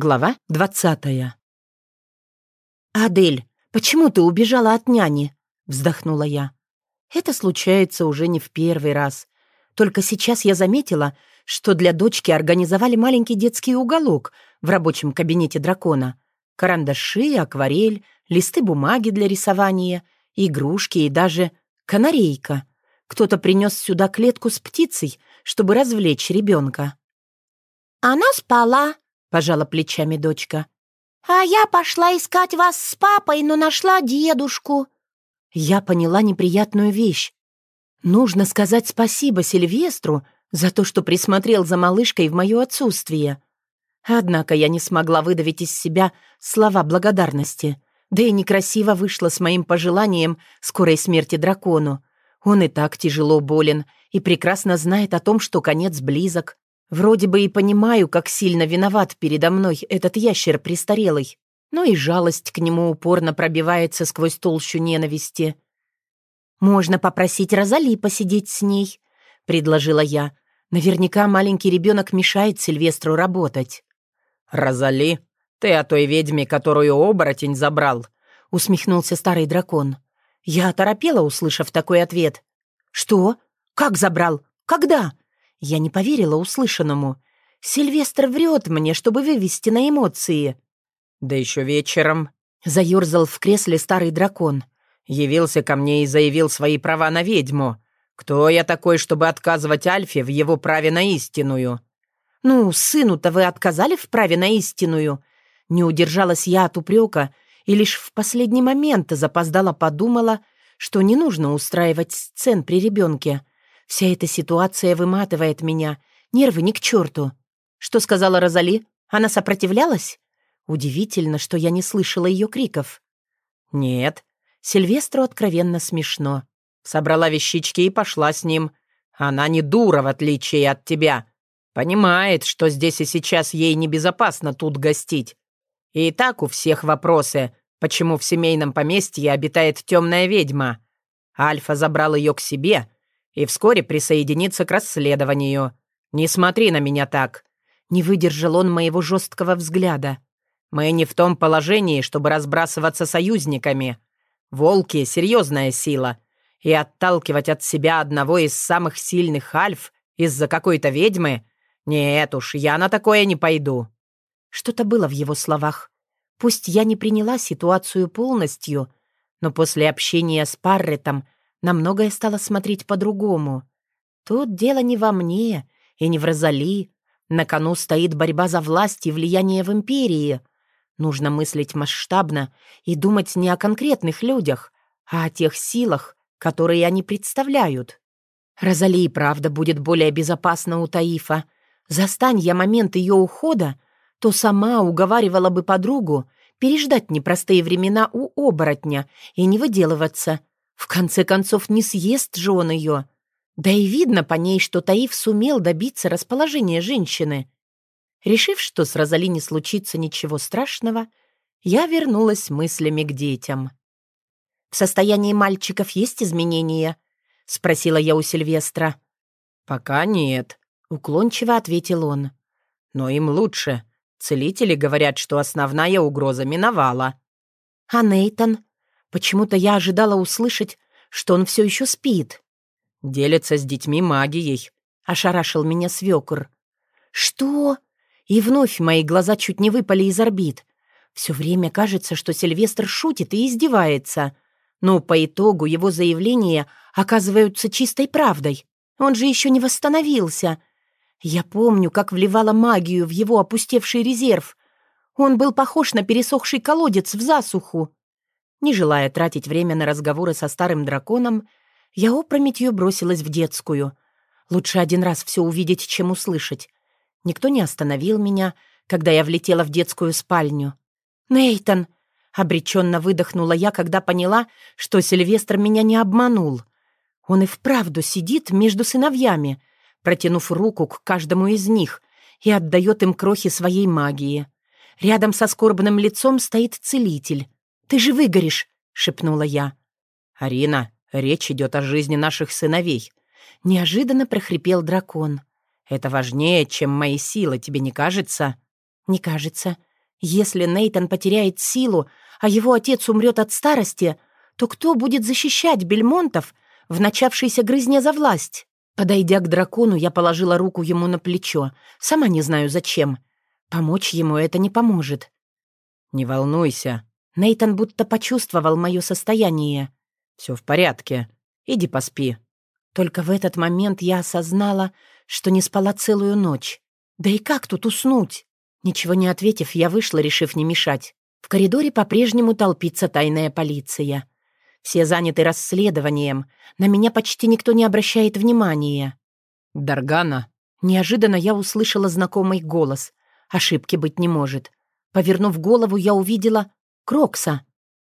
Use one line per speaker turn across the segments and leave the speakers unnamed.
Глава двадцатая. «Адель, почему ты убежала от няни?» — вздохнула я. Это случается уже не в первый раз. Только сейчас я заметила, что для дочки организовали маленький детский уголок в рабочем кабинете дракона. Карандаши, акварель, листы бумаги для рисования, игрушки и даже канарейка. Кто-то принес сюда клетку с птицей, чтобы развлечь ребенка.
«Она спала», — пожала плечами дочка. «А я пошла искать вас с папой, но нашла дедушку».
Я поняла неприятную вещь. Нужно сказать спасибо Сильвестру за то, что присмотрел за малышкой в мое отсутствие. Однако я не смогла выдавить из себя слова благодарности. Да и некрасиво вышло с моим пожеланием скорой смерти дракону. Он и так тяжело болен и прекрасно знает о том, что конец близок. Вроде бы и понимаю, как сильно виноват передо мной этот ящер престарелый, но и жалость к нему упорно пробивается сквозь толщу ненависти. «Можно попросить Розали посидеть с ней», — предложила я. «Наверняка маленький ребенок мешает Сильвестру работать».
«Розали, ты о той ведьме, которую оборотень забрал?»
— усмехнулся старый дракон. Я оторопела, услышав такой ответ. «Что? Как забрал? Когда?» Я не поверила услышанному. Сильвестр врет мне, чтобы вывести на эмоции.
«Да еще вечером», —
заерзал в кресле старый дракон.
«Явился ко мне и заявил свои права на ведьму. Кто я такой, чтобы отказывать Альфе в его праве на истинную?»
«Ну, сыну-то вы отказали в праве на истинную?» Не удержалась я от упрека и лишь в последний момент запоздала подумала, что не нужно устраивать сцен при ребенке. Вся эта ситуация выматывает меня. Нервы ни к черту. Что сказала Розали? Она сопротивлялась? Удивительно, что я не слышала ее криков.
Нет.
Сильвестру откровенно смешно.
Собрала вещички и пошла с ним. Она не дура, в отличие от тебя. Понимает, что здесь и сейчас ей небезопасно тут гостить. И так у всех вопросы, почему в семейном поместье обитает темная ведьма. Альфа забрал ее к себе и вскоре присоединится к расследованию. Не смотри на меня так».
Не выдержал он моего жесткого взгляда.
«Мы не в том положении, чтобы разбрасываться союзниками. Волки — серьезная сила, и отталкивать от себя одного из самых сильных альф из-за какой-то ведьмы? Нет уж, я на такое не пойду».
Что-то было в его словах. Пусть я не приняла ситуацию полностью, но после общения с Парретом на многое стала смотреть по-другому. Тут дело не во мне и не в Розали. На кону стоит борьба за власть и влияние в империи. Нужно мыслить масштабно и думать не о конкретных людях, а о тех силах, которые они представляют. Розали и правда будет более безопасна у Таифа. Застань я момент ее ухода, то сама уговаривала бы подругу переждать непростые времена у оборотня и не выделываться — в конце концов, не съест же он ее. Да и видно по ней, что Таиф сумел добиться расположения женщины. Решив, что с Розали не случится ничего страшного, я вернулась мыслями к детям. «В состоянии мальчиков есть изменения?» — спросила я у Сильвестра.
«Пока нет», — уклончиво ответил он. «Но им лучше. Целители говорят, что основная угроза миновала».
«А Нейтан?» Почему-то я ожидала услышать, что он все еще спит.
«Делится с детьми магией», — ошарашил меня свекор.
«Что?» И вновь мои глаза чуть не выпали из орбит. Все время кажется, что Сильвестр шутит и издевается. Но по итогу его заявления оказываются чистой правдой. Он же еще не восстановился. Я помню, как вливала магию в его опустевший резерв. Он был похож на пересохший колодец в засуху. Не желая тратить время на разговоры со старым драконом, я опрометью бросилась в детскую. Лучше один раз все увидеть, чем услышать. Никто не остановил меня, когда я влетела в детскую спальню. «Нейтан!» — обреченно выдохнула я, когда поняла, что Сильвестр меня не обманул. Он и вправду сидит между сыновьями, протянув руку к каждому из них и отдает им крохи своей магии. Рядом со скорбным лицом стоит целитель. «Ты же выгоришь!» — шепнула я.
«Арина, речь идет о жизни наших сыновей».
Неожиданно прохрипел дракон.
«Это важнее, чем мои силы, тебе не кажется?»
«Не кажется. Если Нейтан потеряет силу, а его отец умрет от старости, то кто будет защищать Бельмонтов в начавшейся грызне за власть? Подойдя к дракону, я положила руку ему на плечо. Сама не знаю, зачем. Помочь ему это не поможет.
«Не волнуйся».
Нейтан будто почувствовал мое состояние.
«Все в порядке. Иди поспи».
Только в этот момент я осознала, что не спала целую ночь. Да и как тут уснуть? Ничего не ответив, я вышла, решив не мешать. В коридоре по-прежнему толпится тайная полиция. Все заняты расследованием. На меня почти никто не обращает внимания.
«Даргана!»
Неожиданно я услышала знакомый голос. Ошибки быть не может. Повернув голову, я увидела Крокса.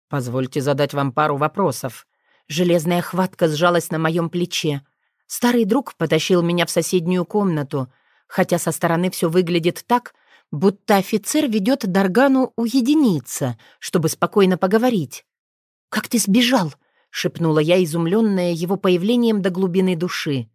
«Позвольте задать вам пару вопросов».
Железная хватка сжалась на моем плече. Старый друг потащил меня в соседнюю комнату, хотя со стороны все выглядит так, будто офицер ведет Даргану уединиться, чтобы спокойно поговорить. «Как ты сбежал?» — шепнула я, изумленная его появлением до глубины души.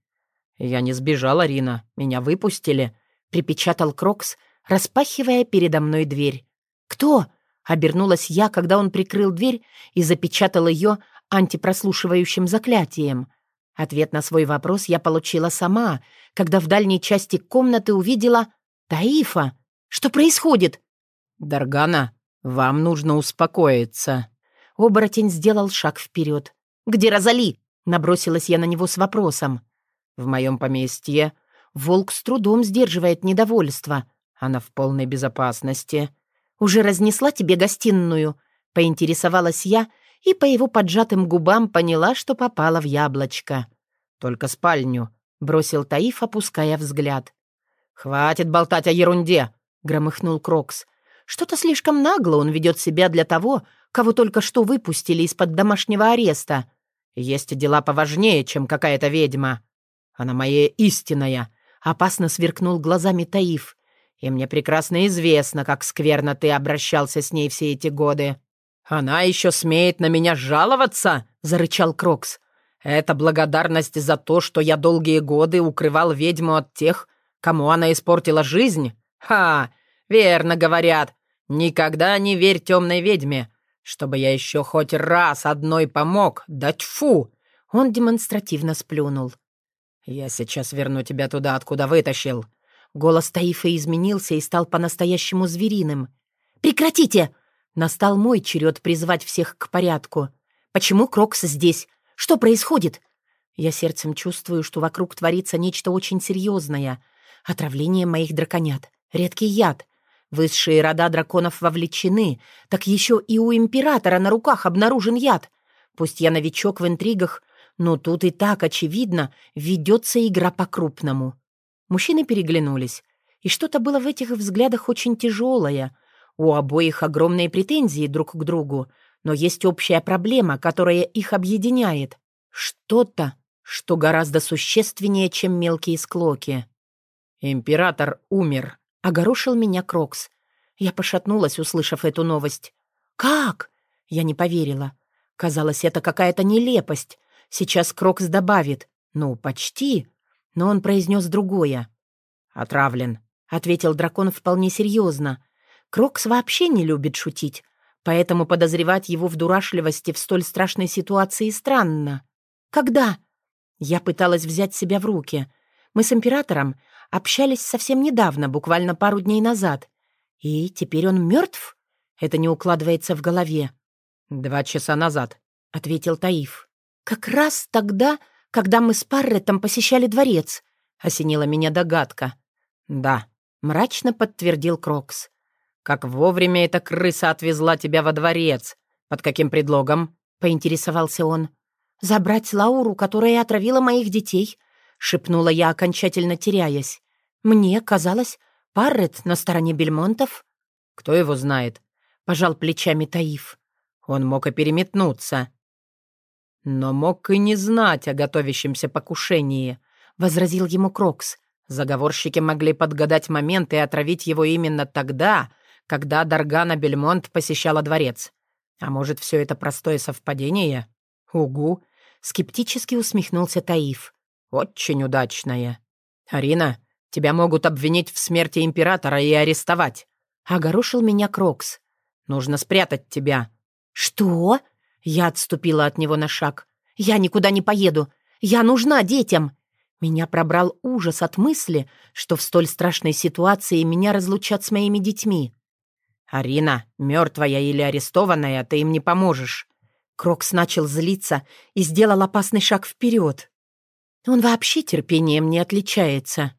«Я не сбежал, Арина. Меня выпустили», — припечатал Крокс,
распахивая передо мной дверь. «Кто?» — обернулась я, когда он прикрыл дверь и запечатал ее антипрослушивающим заклятием. Ответ на свой вопрос я получила сама, когда в дальней части комнаты увидела Таифа. Что происходит?
«Даргана, вам нужно успокоиться».
Оборотень сделал шаг вперед. «Где Розали?» — набросилась я на него с вопросом.
«В моем поместье».
Волк с трудом сдерживает недовольство.
Она в полной безопасности.
«Уже разнесла тебе гостиную?» — поинтересовалась я и по его поджатым губам поняла, что попала в яблочко.
«Только спальню», — бросил Таиф, опуская взгляд.
«Хватит болтать о ерунде», — громыхнул Крокс. «Что-то слишком нагло он ведет себя для того, кого только что выпустили из-под домашнего ареста.
Есть дела поважнее, чем какая-то ведьма. Она моя истинная», — опасно сверкнул глазами Таиф. «И мне прекрасно известно, как скверно ты обращался с ней все эти годы». «Она еще смеет на меня жаловаться?» — зарычал Крокс. «Это благодарность за то, что я долгие годы укрывал ведьму от тех, кому она испортила жизнь? Ха! Верно говорят. Никогда не верь темной ведьме. Чтобы я еще хоть раз одной помог, да тьфу!»
Он демонстративно сплюнул.
«Я сейчас верну тебя туда, откуда вытащил».
Голос Таифа изменился и стал по-настоящему звериным. «Прекратите!» Настал мой черед призвать всех к порядку. «Почему Крокс здесь? Что происходит?» Я сердцем чувствую, что вокруг творится нечто очень серьезное. Отравление моих драконят. Редкий яд. Высшие рода драконов вовлечены. Так еще и у императора на руках обнаружен яд. Пусть я новичок в интригах, но тут и так, очевидно, ведется игра по-крупному. Мужчины переглянулись. И что-то было в этих взглядах очень тяжелое — у обоих огромные претензии друг к другу, но есть общая проблема, которая их объединяет. Что-то, что гораздо существеннее, чем мелкие склоки.
«Император умер», —
огорошил меня Крокс. Я пошатнулась, услышав эту новость. «Как?» Я не поверила. Казалось, это какая-то нелепость. Сейчас Крокс добавит. «Ну, почти». Но он произнес другое.
«Отравлен», —
ответил дракон вполне серьезно. Крокс вообще не любит шутить, поэтому подозревать его в дурашливости в столь страшной ситуации странно. «Когда?» Я пыталась взять себя в руки. Мы с императором общались совсем недавно, буквально пару дней назад. И теперь он мертв? Это не укладывается в голове.
«Два часа назад», —
ответил Таиф. «Как раз тогда, когда мы с Парретом посещали дворец», — осенила меня догадка.
«Да», —
мрачно подтвердил Крокс.
«Как вовремя эта крыса отвезла тебя во дворец? Под каким предлогом?» — поинтересовался он.
«Забрать Лауру, которая отравила моих детей», — шепнула я, окончательно теряясь. «Мне казалось, Паррет на стороне Бельмонтов».
«Кто его знает?» — пожал плечами Таиф. «Он мог и переметнуться». «Но мог и не знать о готовящемся покушении», — возразил ему Крокс. «Заговорщики могли подгадать момент и отравить его именно тогда, когда Даргана Бельмонт посещала дворец. А может, все это простое совпадение? Угу. Скептически усмехнулся Таиф. Очень удачное. Арина, тебя могут обвинить в смерти императора и арестовать.
— огорошил меня Крокс.
«Нужно спрятать тебя».
«Что?» Я отступила от него на шаг. «Я никуда не поеду. Я нужна детям». Меня пробрал ужас от мысли, что в столь страшной ситуации меня разлучат с моими детьми.
«Арина, мертвая или арестованная, ты им не поможешь».
Крокс начал злиться и сделал опасный шаг вперед. Он вообще терпением не отличается.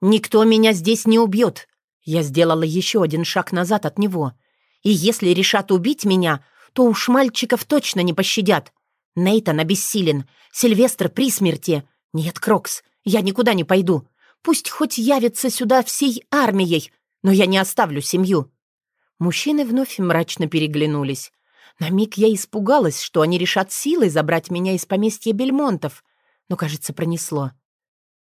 «Никто меня здесь не убьет!» Я сделала еще один шаг назад от него. «И если решат убить меня, то уж мальчиков точно не пощадят. Нейтан обессилен, Сильвестр при смерти. Нет, Крокс, я никуда не пойду. Пусть хоть явится сюда всей армией, но я не оставлю семью». Мужчины вновь мрачно переглянулись. На миг я испугалась, что они решат силой забрать меня из поместья Бельмонтов, но, кажется, пронесло.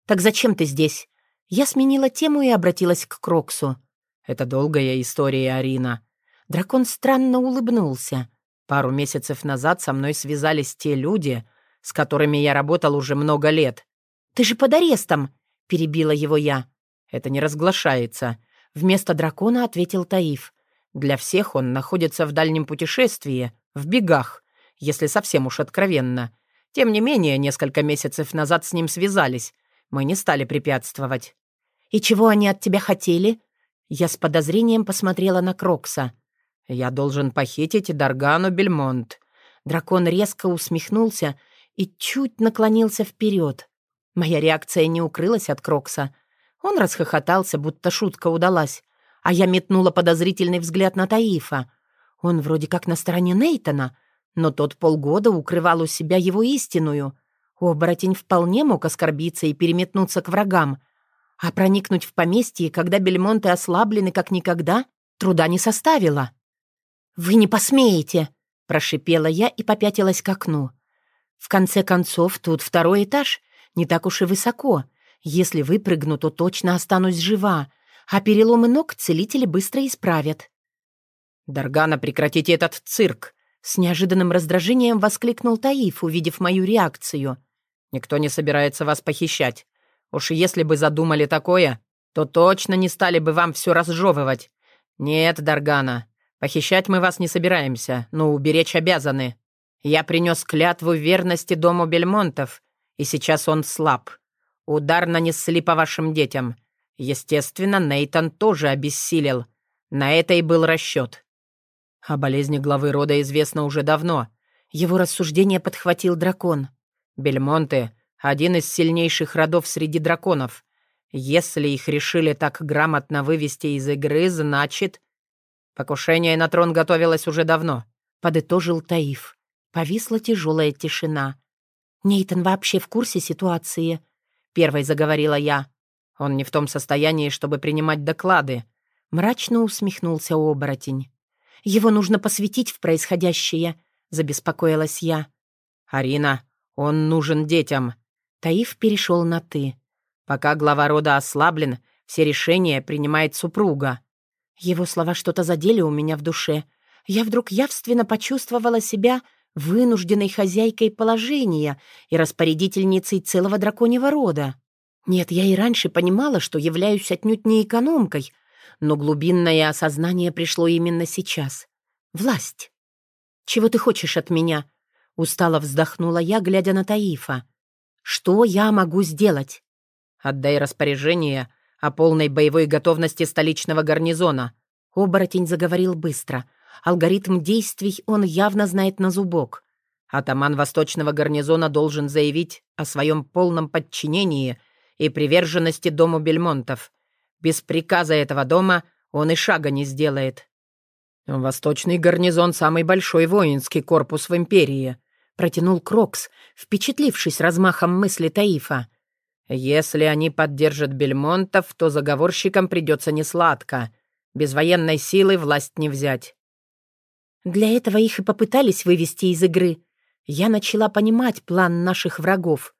«Так зачем ты здесь?» Я сменила тему и обратилась к Кроксу.
«Это долгая история, Арина».
Дракон странно улыбнулся.
Пару месяцев назад со мной связались те люди, с которыми я работал уже много лет.
«Ты же под арестом!» — перебила его я.
«Это не разглашается», — вместо дракона ответил Таиф. «Для всех он находится в дальнем путешествии, в бегах, если совсем уж откровенно. Тем не менее, несколько месяцев назад с ним связались. Мы не стали препятствовать».
«И чего они от тебя хотели?» Я с подозрением посмотрела на Крокса.
«Я должен похитить Даргану Бельмонт».
Дракон резко усмехнулся и чуть наклонился вперед. Моя реакция не укрылась от Крокса. Он расхохотался, будто шутка удалась, а я метнула подозрительный взгляд на Таифа. Он вроде как на стороне Нейтона, но тот полгода укрывал у себя его истинную. Оборотень вполне мог оскорбиться и переметнуться к врагам. А проникнуть в поместье, когда бельмонты ослаблены как никогда, труда не составило. «Вы не посмеете!» — прошипела я и попятилась к окну. В конце концов, тут второй этаж, не так уж и высоко. Если выпрыгну, то точно останусь жива, а переломы ног целители быстро исправят.
«Даргана, прекратите этот цирк!»
С неожиданным раздражением воскликнул Таиф, увидев мою реакцию.
«Никто не собирается вас похищать. Уж если бы задумали такое, то точно не стали бы вам все разжевывать. Нет, Даргана, Похищать мы вас не собираемся, но уберечь обязаны. Я принес клятву верности дому Бельмонтов, и сейчас он слаб. Удар нанесли по вашим детям. Естественно, Нейтан тоже обессилел. На это и был расчет. О болезни главы рода известно уже давно.
Его рассуждение подхватил дракон.
Бельмонты — один из сильнейших родов среди драконов. Если их решили так грамотно вывести из игры, значит, Покушение на трон готовилось уже давно», —
подытожил Таиф. Повисла тяжелая тишина. «Нейтан вообще в курсе ситуации?» — первой заговорила я.
«Он не в том состоянии, чтобы принимать доклады», —
мрачно усмехнулся оборотень. «Его нужно посвятить в происходящее», — забеспокоилась я.
«Арина, он нужен детям».
Таиф перешел на «ты».
«Пока глава рода ослаблен, все решения принимает супруга».
Его слова что-то задели у меня в душе. Я вдруг явственно почувствовала себя вынужденной хозяйкой положения и распорядительницей целого драконьего рода. Нет, я и раньше понимала, что являюсь отнюдь не экономкой, но глубинное осознание пришло именно сейчас. Власть. «Чего ты хочешь от меня?» Устало вздохнула я, глядя на Таифа. «Что я могу сделать?»
«Отдай распоряжение о полной боевой готовности столичного гарнизона».
Оборотень заговорил быстро. Алгоритм действий он явно знает на зубок.
Атаман Восточного гарнизона должен заявить о своем полном подчинении и приверженности дому Бельмонтов. Без приказа этого дома он и шага не сделает. «Восточный гарнизон — самый большой воинский корпус в империи», — протянул Крокс, впечатлившись размахом мысли Таифа. Если они поддержат Бельмонтов, то заговорщикам придется несладко. Без военной силы власть не взять.
Для этого их и попытались вывести из игры. Я начала понимать план наших врагов.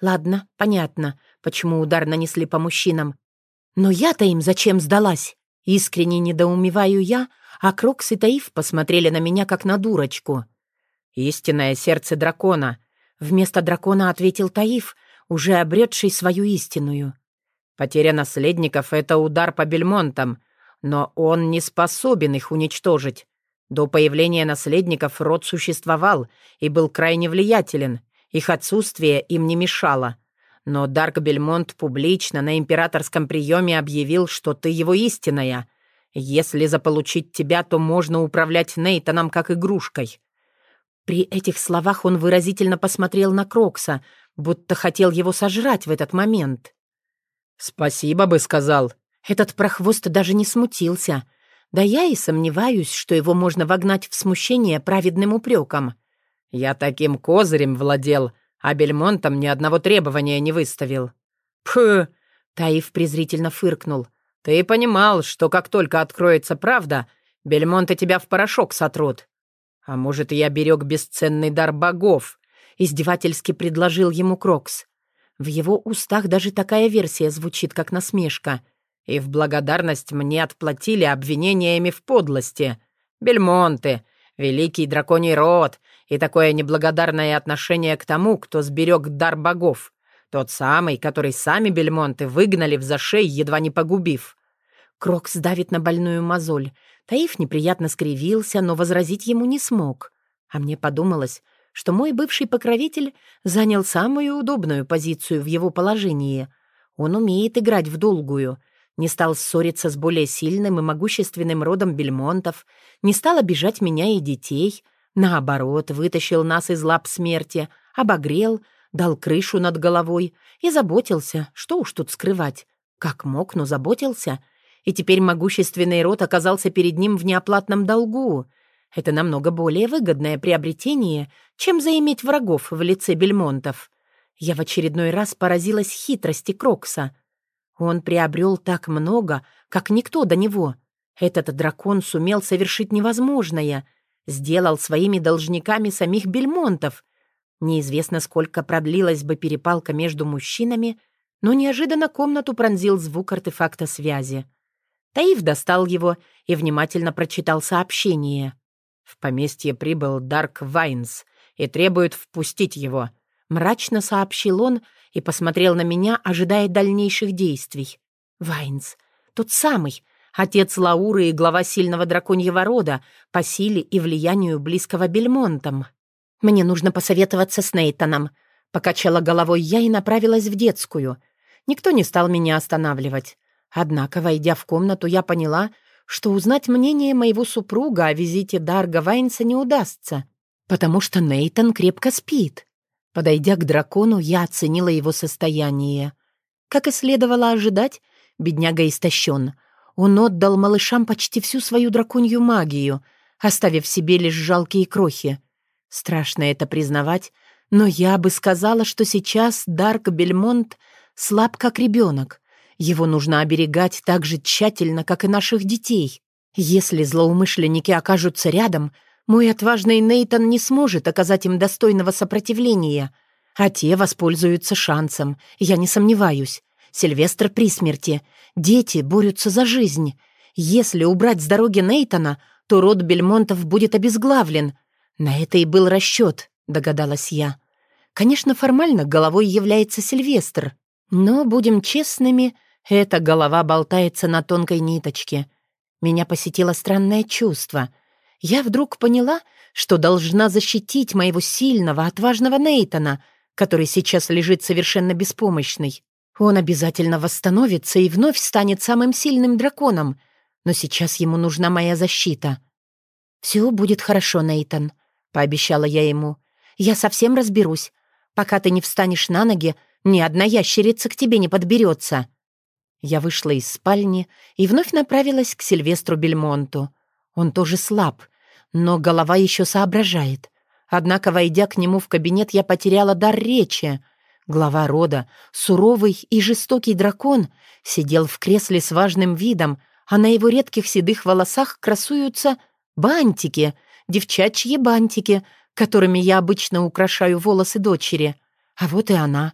Ладно, понятно, почему удар нанесли по мужчинам. Но я-то им зачем сдалась? Искренне недоумеваю я, а Крокс и Таиф посмотрели на меня, как на дурочку.
«Истинное сердце дракона», — вместо дракона ответил Таиф, уже обретший свою истинную. Потеря наследников — это удар по бельмонтам. но он не способен их уничтожить. До появления наследников род существовал и был крайне влиятелен. Их отсутствие им не мешало. Но Дарк Бельмонт публично на императорском приеме объявил, что ты его истинная. Если заполучить тебя, то можно управлять Нейтаном как игрушкой. При этих словах он выразительно посмотрел на Крокса, будто хотел его сожрать в этот момент. «Спасибо бы», — сказал. Этот прохвост даже не смутился. Да я и сомневаюсь, что его можно вогнать в смущение праведным упреком. «Я таким козырем владел, а Бельмонтом ни одного требования не выставил». «Пх!» — Таиф презрительно фыркнул. «Ты понимал, что как только откроется правда, Бельмонты тебя в порошок сотрут. «А может, я берег бесценный дар богов?» — издевательски предложил ему Крокс. В его устах даже такая версия звучит, как насмешка. И в благодарность мне отплатили обвинениями в подлости. Бельмонты, великий драконий род и такое неблагодарное отношение к тому, кто сберег дар богов. Тот самый, который сами бельмонты выгнали взашей, едва не погубив. Крокс давит на больную мозоль. Таиф неприятно скривился, но возразить ему не смог. А мне подумалось, что мой бывший покровитель занял самую удобную позицию в его положении. Он умеет играть в долгую, не стал ссориться с более сильным и могущественным родом бельмонтов, не стал обижать меня и детей, наоборот, вытащил нас из лап смерти, обогрел, дал крышу над головой и заботился, что уж тут скрывать. Как мог, но заботился — и теперь могущественный род оказался перед ним в неоплатном долгу. Это намного более выгодное приобретение, чем заиметь врагов в лице бельмонтов. Я в очередной раз поразилась хитрости Крокса. Он приобрел так много, как никто до него. Этот дракон сумел совершить невозможное. Сделал своими должниками самих бельмонтов. Неизвестно, сколько продлилась бы перепалка между мужчинами, но неожиданно комнату пронзил звук артефакта связи. Таив достал его и внимательно прочитал сообщение. «В поместье прибыл Дарк Вайнс и требует впустить его», — мрачно сообщил он и посмотрел на меня, ожидая дальнейших действий. «Вайнс, тот самый, отец Лауры и глава сильного драконьего рода, по силе и влиянию близкого Бельмонтом. Мне нужно посоветоваться с Нейтаном», — покачала головой я и направилась в детскую. Никто не стал меня останавливать. Однако, войдя в комнату, я поняла, что узнать мнение моего супруга о визите Дарга Вайнса не удастся, потому что Нейтон крепко спит. Подойдя к дракону, я оценила его состояние. Как и следовало ожидать, бедняга истощен. Он отдал малышам почти всю свою драконью магию, оставив себе лишь жалкие крохи. Страшно это признавать, но я бы сказала, что сейчас Дарк Бельмонт слаб как ребенок — его нужно оберегать так же тщательно, как и наших детей. Если злоумышленники окажутся рядом, мой отважный Нейтон не сможет оказать им достойного сопротивления, а те воспользуются шансом, я не сомневаюсь. Сильвестр при смерти. Дети борются за жизнь. Если убрать с дороги Нейтона, то род Бельмонтов будет обезглавлен. На это и был расчет, догадалась я. Конечно, формально головой является Сильвестр, но, будем честными, эта голова болтается на тонкой ниточке. Меня посетило странное чувство. Я вдруг поняла, что должна защитить моего сильного, отважного Нейтона, который сейчас лежит совершенно беспомощный. Он обязательно восстановится и вновь станет самым сильным драконом, но сейчас ему нужна моя защита. «Все будет хорошо, Нейтан», — пообещала я ему. «Я совсем разберусь. Пока ты не встанешь на ноги, ни одна ящерица к тебе не подберется». Я вышла из спальни и вновь направилась к Сильвестру Бельмонту. Он тоже слаб, но голова еще соображает. Однако, войдя к нему в кабинет, я потеряла дар речи. Глава рода, суровый и жестокий дракон, сидел в кресле с важным видом, а на его редких седых волосах красуются бантики, девчачьи бантики, которыми я обычно украшаю волосы дочери. А вот и она.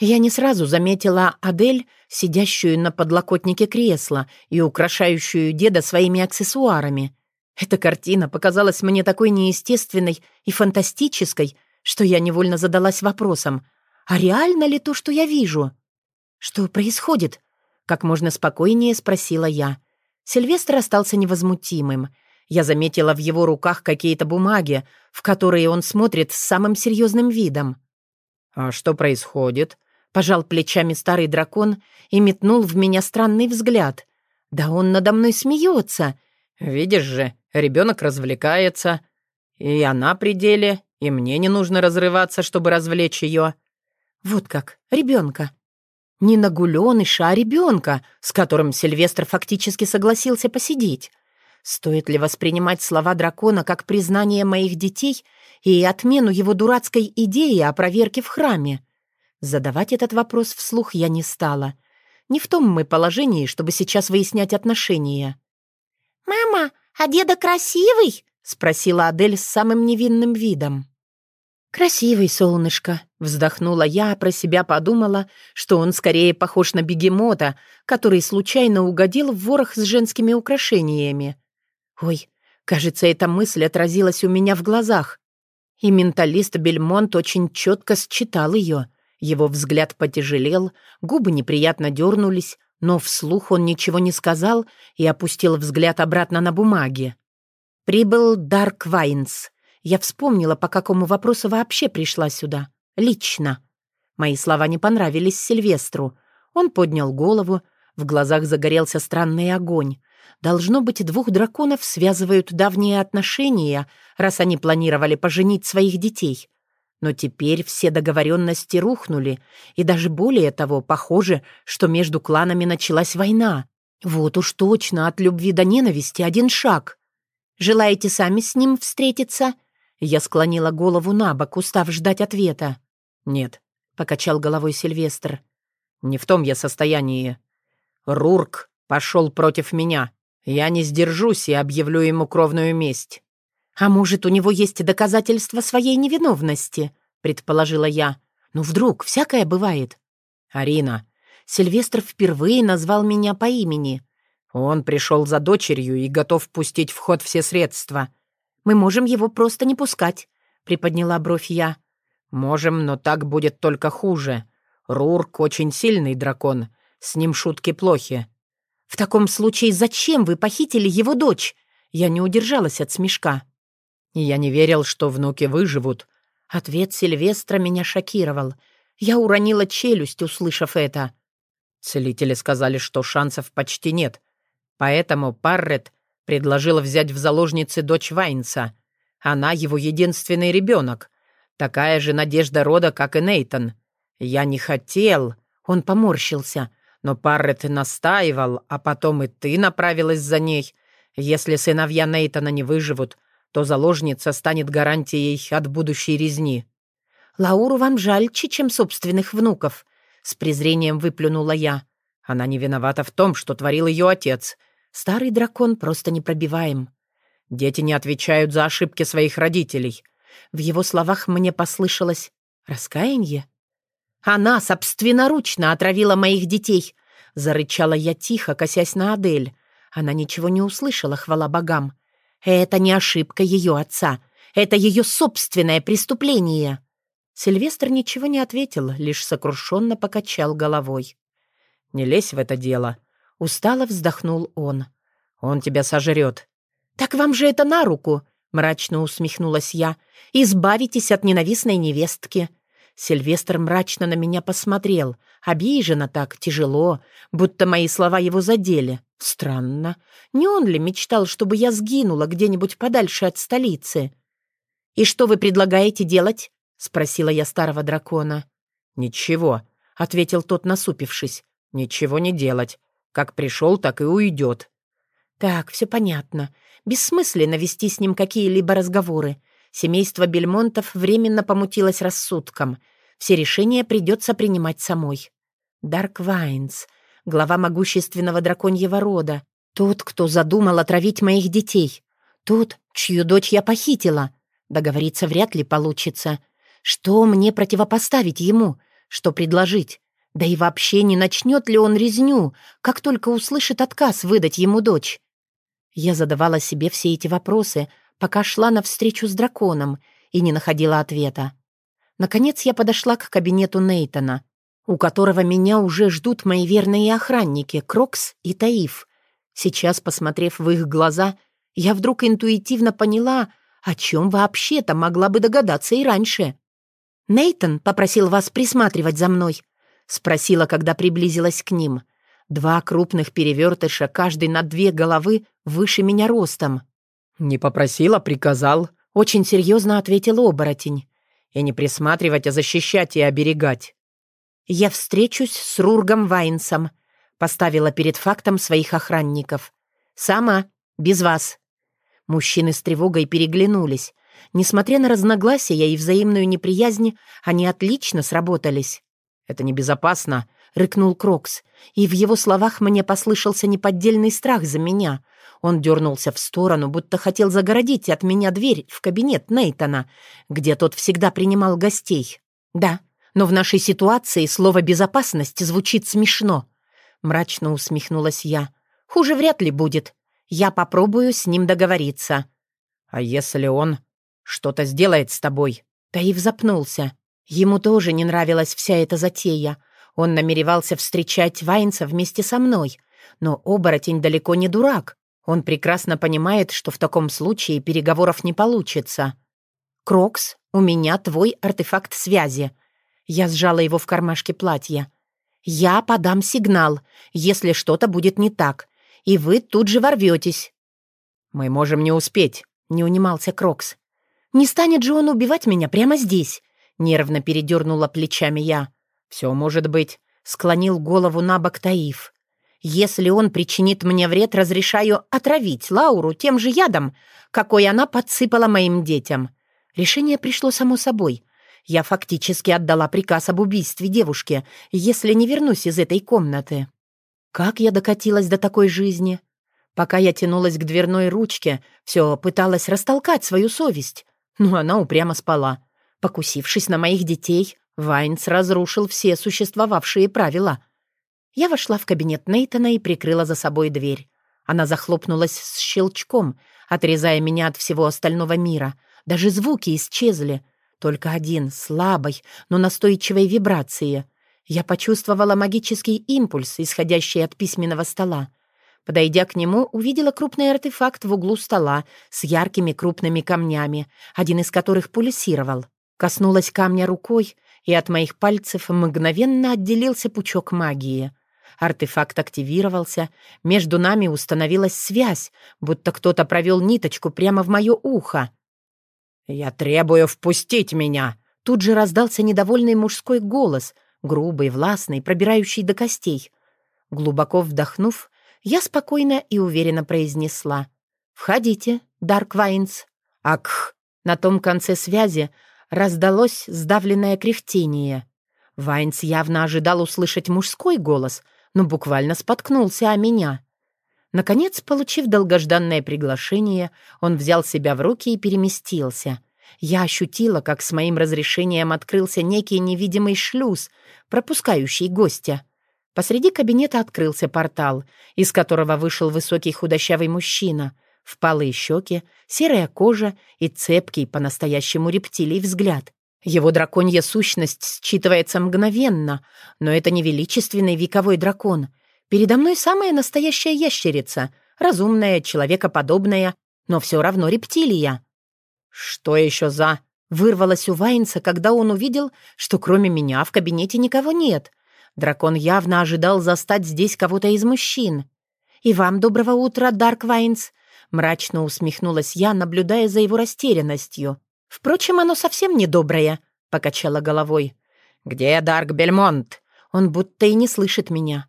Я не сразу заметила Адель, сидящую на подлокотнике кресла и украшающую деда своими аксессуарами. Эта картина показалась мне такой неестественной и фантастической, что я невольно задалась вопросом, а реально ли то, что я вижу? «Что происходит?» — как можно спокойнее спросила я.
Сильвестр остался невозмутимым. Я заметила в его руках какие-то бумаги, в которые он смотрит с самым серьезным видом.
«А что происходит?»
— пожал плечами старый дракон и метнул в меня странный взгляд. «Да он надо мной смеется!»
«Видишь же, ребенок развлекается. И она при деле, и мне не нужно разрываться, чтобы развлечь ее».
«Вот как, ребенка. Не нагуленыша, а ребенка, с которым Сильвестр фактически согласился посидеть. Стоит ли воспринимать слова дракона как признание моих детей и отмену его дурацкой идеи о проверке в храме? Задавать этот вопрос вслух я не стала. Не в том мы положении, чтобы сейчас выяснять отношения.
«Мама, а деда красивый?»
— спросила Адель с самым невинным видом. «Красивый, солнышко», — вздохнула я, про себя подумала, что он скорее похож на бегемота, который случайно угодил в ворох с женскими украшениями. Ой, кажется, эта мысль отразилась у меня в глазах. И менталист Бельмонт очень четко считал ее. Его взгляд потяжелел, губы неприятно дернулись, но вслух он ничего не сказал и опустил взгляд обратно на бумаги. Прибыл Дарк Вайнс. Я вспомнила, по какому вопросу вообще пришла сюда. Лично. Мои слова не понравились Сильвестру. Он поднял голову, в глазах загорелся странный огонь. Должно быть, двух драконов связывают давние отношения, раз они планировали поженить своих детей. Но теперь все договоренности рухнули, и даже более того, похоже, что между кланами началась война. Вот уж точно от любви до ненависти один шаг. «Желаете сами с ним встретиться?» Я склонила голову на бок, устав ждать ответа.
«Нет», —
покачал головой Сильвестр.
«Не в том я состоянии. Рурк пошел против меня. Я не сдержусь и объявлю ему кровную месть».
«А может, у него есть доказательства своей невиновности?» — предположила я. «Ну, вдруг, всякое бывает».
«Арина».
Сильвестр впервые назвал меня по имени.
«Он пришел за дочерью и готов пустить в ход все средства.
Мы можем его просто не пускать», — приподняла бровь я.
«Можем, но так будет только хуже. Рурк очень сильный дракон. С ним шутки плохи».
«В таком случае зачем вы похитили его дочь?» Я не удержалась от смешка.
«Я не верил, что внуки выживут».
Ответ Сильвестра меня шокировал. Я уронила челюсть, услышав это.
Целители сказали, что шансов почти нет. Поэтому Паррет предложила взять в заложницы дочь Вайнса. Она его единственный ребенок. Такая же надежда рода, как и Нейтон. Я не хотел. Он поморщился. Но Паррет настаивал, а потом и ты направилась за ней. Если сыновья Нейтона не выживут, то заложница станет гарантией от будущей резни.
«Лауру вам жальче, чем собственных внуков», — с презрением выплюнула я.
Она не виновата в том, что творил ее отец.
Старый дракон просто непробиваем.
Дети не отвечают за ошибки своих родителей.
В его словах мне послышалось раскаяние. Она собственноручно отравила моих детей. Зарычала я тихо, косясь на Адель. Она ничего не услышала, хвала богам. Это не ошибка ее отца. Это ее собственное преступление. Сильвестр ничего не ответил, лишь сокрушенно покачал головой.
«Не лезь в это дело»,
Устало вздохнул он.
«Он тебя сожрет».
«Так вам же это на руку!» — мрачно усмехнулась я. «Избавитесь от ненавистной невестки». Сильвестр мрачно на меня посмотрел. Обиженно так, тяжело, будто мои слова его задели. Странно. Не он ли мечтал, чтобы я сгинула где-нибудь подальше от столицы? «И что вы предлагаете делать?» — спросила я старого дракона.
«Ничего», — ответил тот, насупившись. «Ничего не делать. Как пришел, так и уйдет».
«Так, все понятно. Бессмысленно вести с ним какие-либо разговоры. Семейство Бельмонтов временно помутилось рассудком. Все решения придется принимать самой. Дарк Вайнс, глава могущественного драконьего рода. Тот, кто задумал отравить моих детей. Тот, чью дочь я похитила. Договориться вряд ли получится. Что мне противопоставить ему? Что предложить? Да и вообще не начнет ли он резню, как только услышит отказ выдать ему дочь? Я задавала себе все эти вопросы, пока шла навстречу с драконом и не находила ответа. Наконец я подошла к кабинету Нейтона, у которого меня уже ждут мои верные охранники Крокс и Таиф. Сейчас, посмотрев в их глаза, я вдруг интуитивно поняла, о чем вообще-то могла бы догадаться и раньше. «Нейтон попросил вас присматривать за мной», — спросила, когда приблизилась к ним. Два крупных перевертыша, каждый на две головы, выше меня ростом.
«Не попросил, а приказал», —
очень серьезно ответил оборотень.
«И не присматривать, а защищать и оберегать».
«Я встречусь с Рургом Вайнсом», — поставила перед фактом своих охранников. «Сама, без вас». Мужчины с тревогой переглянулись. Несмотря на разногласия и взаимную неприязнь, они отлично сработались.
«Это небезопасно», —
рыкнул Крокс, и в его словах мне послышался неподдельный страх за меня. Он дернулся в сторону, будто хотел загородить от меня дверь в кабинет Нейтона, где тот всегда принимал гостей. «Да, но в нашей ситуации слово «безопасность» звучит смешно», — мрачно усмехнулась я. «Хуже вряд ли будет. Я попробую с ним договориться».
«А если он что-то сделает с тобой?»
Таив запнулся. Ему тоже не нравилась вся эта затея. Он намеревался встречать Вайнца вместе со мной. Но оборотень далеко не дурак. Он прекрасно понимает, что в таком случае переговоров не получится. «Крокс, у меня твой артефакт связи». Я сжала его в кармашке платья. «Я подам сигнал, если что-то будет не так и вы тут же ворветесь».
«Мы можем не успеть», — не унимался Крокс.
«Не станет же он убивать меня прямо здесь?» — нервно передернула плечами я.
«Все может быть», —
склонил голову на бок Таиф. «Если он причинит мне вред, разрешаю отравить Лауру тем же ядом, какой она подсыпала моим детям». Решение пришло само собой. Я фактически отдала приказ об убийстве девушки, если не вернусь из этой комнаты. Как я докатилась до такой жизни? Пока я тянулась к дверной ручке, все пыталась растолкать свою совесть. Но она упрямо спала. Покусившись на моих детей, Вайнс разрушил все существовавшие правила. Я вошла в кабинет Нейтона и прикрыла за собой дверь. Она захлопнулась с щелчком, отрезая меня от всего остального мира. Даже звуки исчезли. Только один, слабой, но настойчивой вибрации — я почувствовала магический импульс, исходящий от письменного стола. Подойдя к нему, увидела крупный артефакт в углу стола с яркими крупными камнями, один из которых пульсировал. Коснулась камня рукой, и от моих пальцев мгновенно отделился пучок магии. Артефакт активировался, между нами установилась связь, будто кто-то провел ниточку прямо в мое ухо.
«Я требую впустить меня!»
Тут же раздался недовольный мужской голос — грубый, властный, пробирающий до костей. Глубоко вдохнув, я спокойно и уверенно произнесла. «Входите, Дарк Вайнс». «Акх!» На том конце связи раздалось сдавленное кряхтение. Вайнс явно ожидал услышать мужской голос, но буквально споткнулся о меня. Наконец, получив долгожданное приглашение, он взял себя в руки и переместился — я ощутила, как с моим разрешением открылся некий невидимый шлюз, пропускающий гостя. Посреди кабинета открылся портал, из которого вышел высокий худощавый мужчина, впалые щеки, серая кожа и цепкий по-настоящему рептилий взгляд. Его драконья сущность считывается мгновенно, но это не величественный вековой дракон. Передо мной самая настоящая ящерица, разумная, человекоподобная, но все равно рептилия.
«Что еще за...»
Вырвалось у Вайнса, когда он увидел, что кроме меня в кабинете никого нет. Дракон явно ожидал застать здесь кого-то из мужчин. «И вам доброго утра, Дарк Вайнс!» Мрачно усмехнулась я, наблюдая за его растерянностью. «Впрочем, оно совсем не доброе», — покачала головой.
«Где Дарк Бельмонт?»
Он будто и не слышит меня.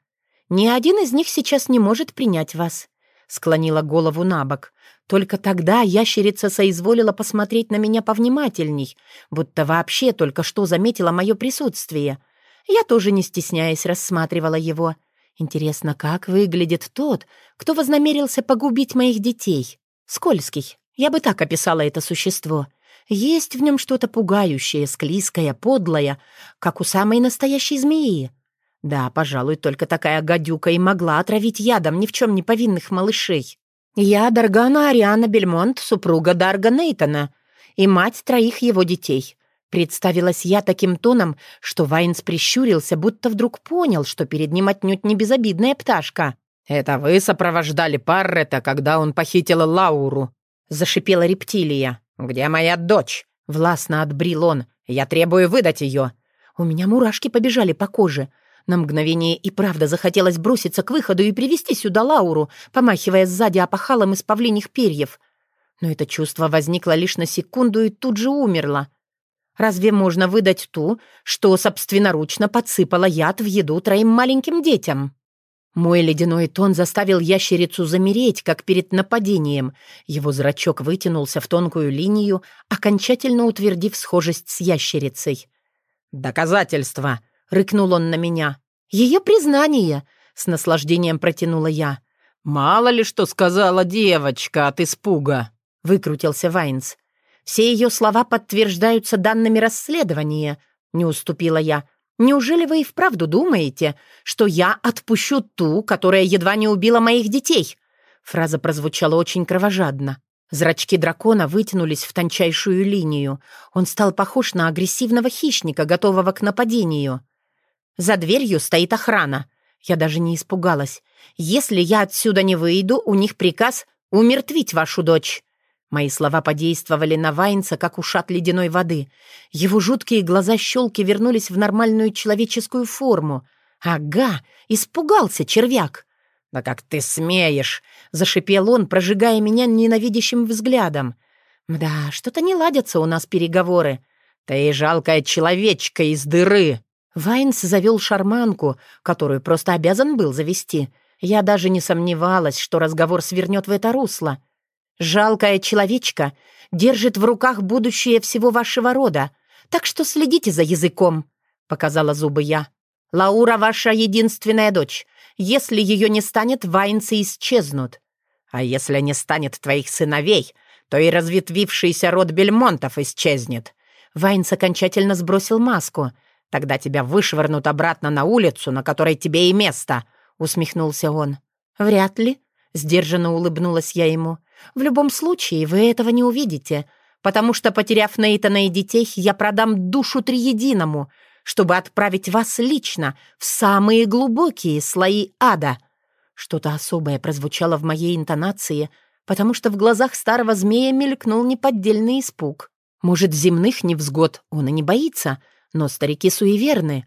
«Ни один из них сейчас не может принять вас», — склонила голову на бок. Только тогда ящерица соизволила посмотреть на меня повнимательней, будто вообще только что заметила мое присутствие. Я тоже, не стесняясь, рассматривала его. Интересно, как выглядит тот, кто вознамерился погубить моих детей? Скользкий. Я бы так описала это существо. Есть в нем что-то пугающее, склизкое, подлое, как у самой настоящей змеи. Да, пожалуй, только такая гадюка и могла отравить ядом ни в чем не повинных малышей. «Я Даргана Ариана Бельмонт, супруга Дарга Нейтона и мать троих его детей», Представилась я таким тоном, что Вайнс прищурился, будто вдруг понял, что перед ним отнюдь не безобидная пташка.
«Это вы сопровождали Паррета, когда он похитил Лауру?» — зашипела рептилия. «Где моя дочь?» — властно отбрил он. «Я требую выдать ее».
У меня мурашки побежали по коже. На мгновение и правда захотелось броситься к выходу и привести сюда Лауру, помахивая сзади опахалом из павлиних перьев. Но это чувство возникло лишь на секунду и тут же умерло. Разве можно выдать ту, что собственноручно подсыпала яд в еду троим маленьким детям? Мой ледяной тон заставил ящерицу замереть, как перед нападением. Его зрачок вытянулся в тонкую линию, окончательно утвердив схожесть с ящерицей.
«Доказательства!»
— рыкнул он на меня. «Ее признание!» — с наслаждением протянула я.
«Мало ли что сказала девочка от испуга!»
— выкрутился Вайнс. «Все ее слова подтверждаются данными расследования», — не уступила я. «Неужели вы и вправду думаете, что я отпущу ту, которая едва не убила моих детей?» Фраза прозвучала очень кровожадно. Зрачки дракона вытянулись в тончайшую линию. Он стал похож на агрессивного хищника, готового к нападению. За дверью стоит охрана. Я даже не испугалась. Если я отсюда не выйду, у них приказ умертвить вашу дочь. Мои слова подействовали на Вайнца, как ушат ледяной воды. Его жуткие глаза-щелки вернулись в нормальную человеческую форму. Ага, испугался червяк.
«Да как ты смеешь!»
— зашипел он, прожигая меня ненавидящим взглядом. «Да, что-то не ладятся у нас переговоры.
Ты жалкая человечка из дыры!»
Вайнс завел шарманку, которую просто обязан был завести. Я даже не сомневалась, что разговор свернет в это русло. «Жалкая человечка держит в руках будущее всего вашего рода, так что следите за языком», — показала зубы я. «Лаура ваша единственная дочь. Если ее не станет, вайнцы исчезнут.
А если не станет твоих сыновей, то и разветвившийся род Бельмонтов исчезнет.
Вайнс окончательно сбросил маску. Тогда тебя вышвырнут обратно на улицу, на которой тебе и место, усмехнулся он. Вряд ли, сдержанно улыбнулась я ему. В любом случае, вы этого не увидите, потому что, потеряв Нейтана и детей, я продам душу триединому, чтобы отправить вас лично в самые глубокие слои ада». Что-то особое прозвучало в моей интонации, потому что в глазах старого змея мелькнул неподдельный испуг. Может, земных невзгод он и не боится, но старики суеверны.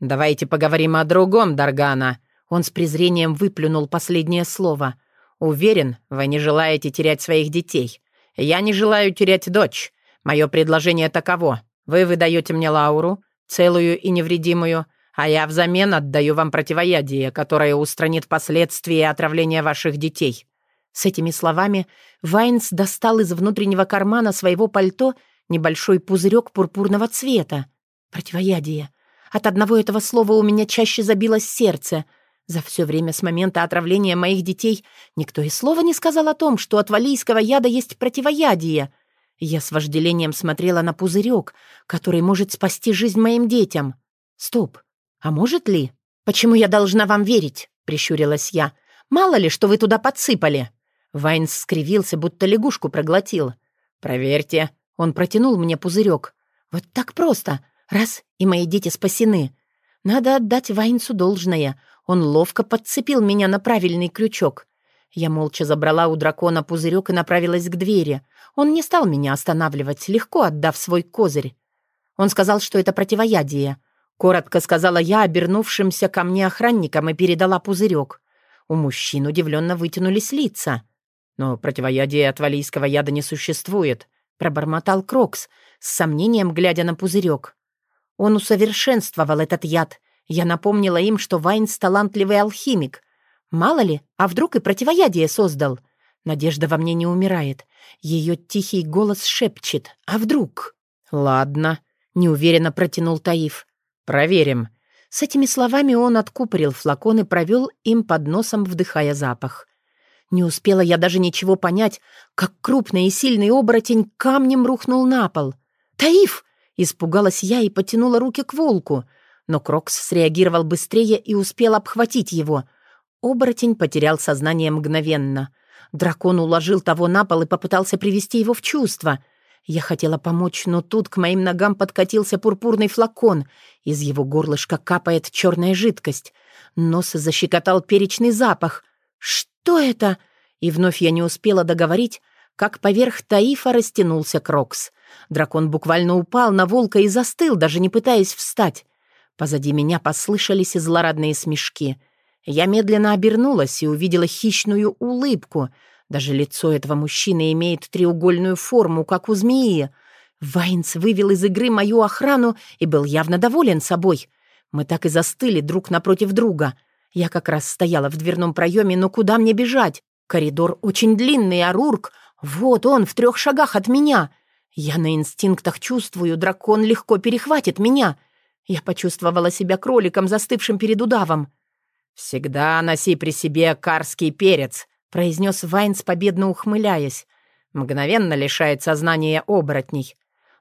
«Давайте поговорим о другом, Даргана»,
он с презрением выплюнул последнее слово.
«Уверен, вы не желаете терять своих детей. Я не желаю терять дочь. Мое предложение таково. Вы выдаете мне Лауру, целую и невредимую, а я взамен отдаю вам противоядие, которое устранит последствия отравления ваших детей».
С этими словами Вайнс достал из внутреннего кармана своего пальто небольшой пузырек пурпурного цвета. Противоядие. От одного этого слова у меня чаще забилось сердце. За все время с момента отравления моих детей никто и слова не сказал о том, что от валийского яда есть противоядие. Я с вожделением смотрела на пузырек, который может спасти жизнь моим детям. Стоп, а может ли? Почему я должна вам верить? Прищурилась я. Мало ли, что вы туда подсыпали. Вайнс скривился, будто лягушку проглотил.
«Проверьте».
Он протянул мне пузырек. «Вот так просто. Раз, и мои дети спасены. Надо отдать Вайнсу должное. Он ловко подцепил меня на правильный крючок. Я молча забрала у дракона пузырек и направилась к двери. Он не стал меня останавливать, легко отдав свой козырь. Он сказал, что это противоядие. Коротко сказала я обернувшимся ко мне охранникам и передала пузырек. У мужчин удивленно вытянулись лица.
«Но противоядия от валийского яда не существует», —
пробормотал Крокс, с сомнением глядя на пузырек. Он усовершенствовал этот яд. Я напомнила им, что Вайнс — талантливый алхимик. Мало ли, а вдруг и противоядие создал. Надежда во мне не умирает. Ее тихий голос шепчет. «А вдруг?»
«Ладно», —
неуверенно протянул Таиф.
«Проверим».
С этими словами он откупорил флакон и провел им под носом, вдыхая запах. Не успела я даже ничего понять, как крупный и сильный оборотень камнем рухнул на пол. «Таиф!» — испугалась я и потянула руки к волку. Но Крокс среагировал быстрее и успел обхватить его. Оборотень потерял сознание мгновенно. Дракон уложил того на пол и попытался привести его в чувство. Я хотела помочь, но тут к моим ногам подкатился пурпурный флакон. Из его горлышка капает черная жидкость. Нос защекотал перечный запах. «Что это?» И вновь я не успела договорить, как поверх Таифа растянулся Крокс. Дракон буквально упал на волка и застыл, даже не пытаясь встать. Позади меня послышались злорадные смешки. Я медленно обернулась и увидела хищную улыбку. Даже лицо этого мужчины имеет треугольную форму, как у змеи. Вайнс вывел из игры мою охрану и был явно доволен собой. Мы так и застыли друг напротив друга. Я как раз стояла в дверном проеме, но куда мне бежать? Коридор очень длинный, а Рурк... Вот он, в трех шагах от меня. Я на инстинктах чувствую, дракон легко перехватит меня. Я почувствовала себя кроликом, застывшим перед удавом.
«Всегда носи при себе карский перец», — произнес Вайнс, победно ухмыляясь. Мгновенно лишает сознания оборотней.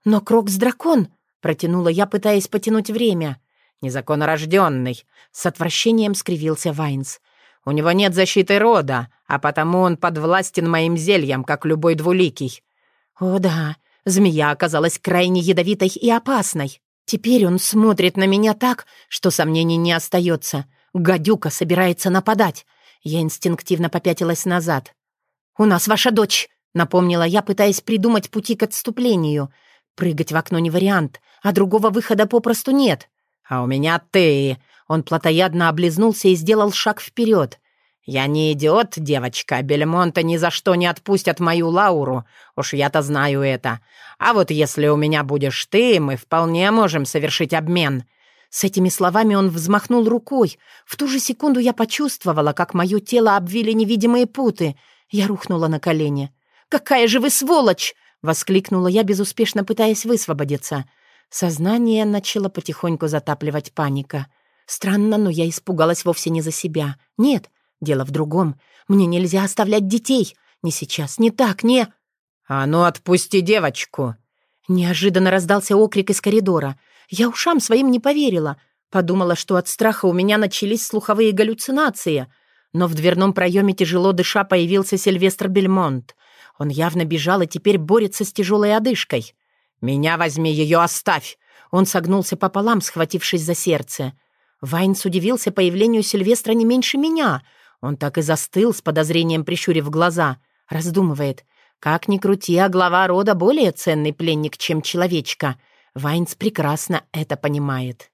«Но Крокс-дракон!» — протянула я, пытаясь потянуть время.
«Незаконнорожденный!» — с отвращением скривился Вайнс. «У него нет защиты рода, а потому он подвластен моим зельям, как любой двуликий».
«О да, змея оказалась крайне ядовитой и опасной. Теперь он смотрит на меня так, что сомнений не остается. Гадюка собирается нападать. Я инстинктивно попятилась назад. «У нас ваша дочь!» — напомнила я, пытаясь придумать пути к отступлению — Прыгать в окно не вариант, а другого выхода попросту нет.
«А у меня ты!» Он плотоядно облизнулся и сделал шаг вперед. «Я не идиот, девочка. Бельмонта ни за что не отпустят мою Лауру. Уж я-то знаю это. А вот если у меня будешь ты, мы вполне можем совершить обмен».
С этими словами он взмахнул рукой. В ту же секунду я почувствовала, как мое тело обвили невидимые путы. Я рухнула на колени. «Какая же вы сволочь!» — воскликнула я, безуспешно пытаясь высвободиться. Сознание начало потихоньку затапливать паника. Странно, но я испугалась вовсе не за себя. Нет, дело в другом. Мне нельзя оставлять детей. Не сейчас, не так, не...
«А ну, отпусти девочку!»
Неожиданно раздался окрик из коридора. Я ушам своим не поверила. Подумала, что от страха у меня начались слуховые галлюцинации. Но в дверном проеме тяжело дыша появился Сильвестр Бельмонт. Он явно бежал и теперь борется с тяжелой одышкой. «Меня возьми, ее оставь!» Он согнулся пополам, схватившись за сердце. Вайнс удивился появлению Сильвестра не меньше меня. Он так и застыл, с подозрением прищурив глаза. Раздумывает. Как ни крути, а глава рода более ценный пленник, чем человечка. Вайнс прекрасно это понимает.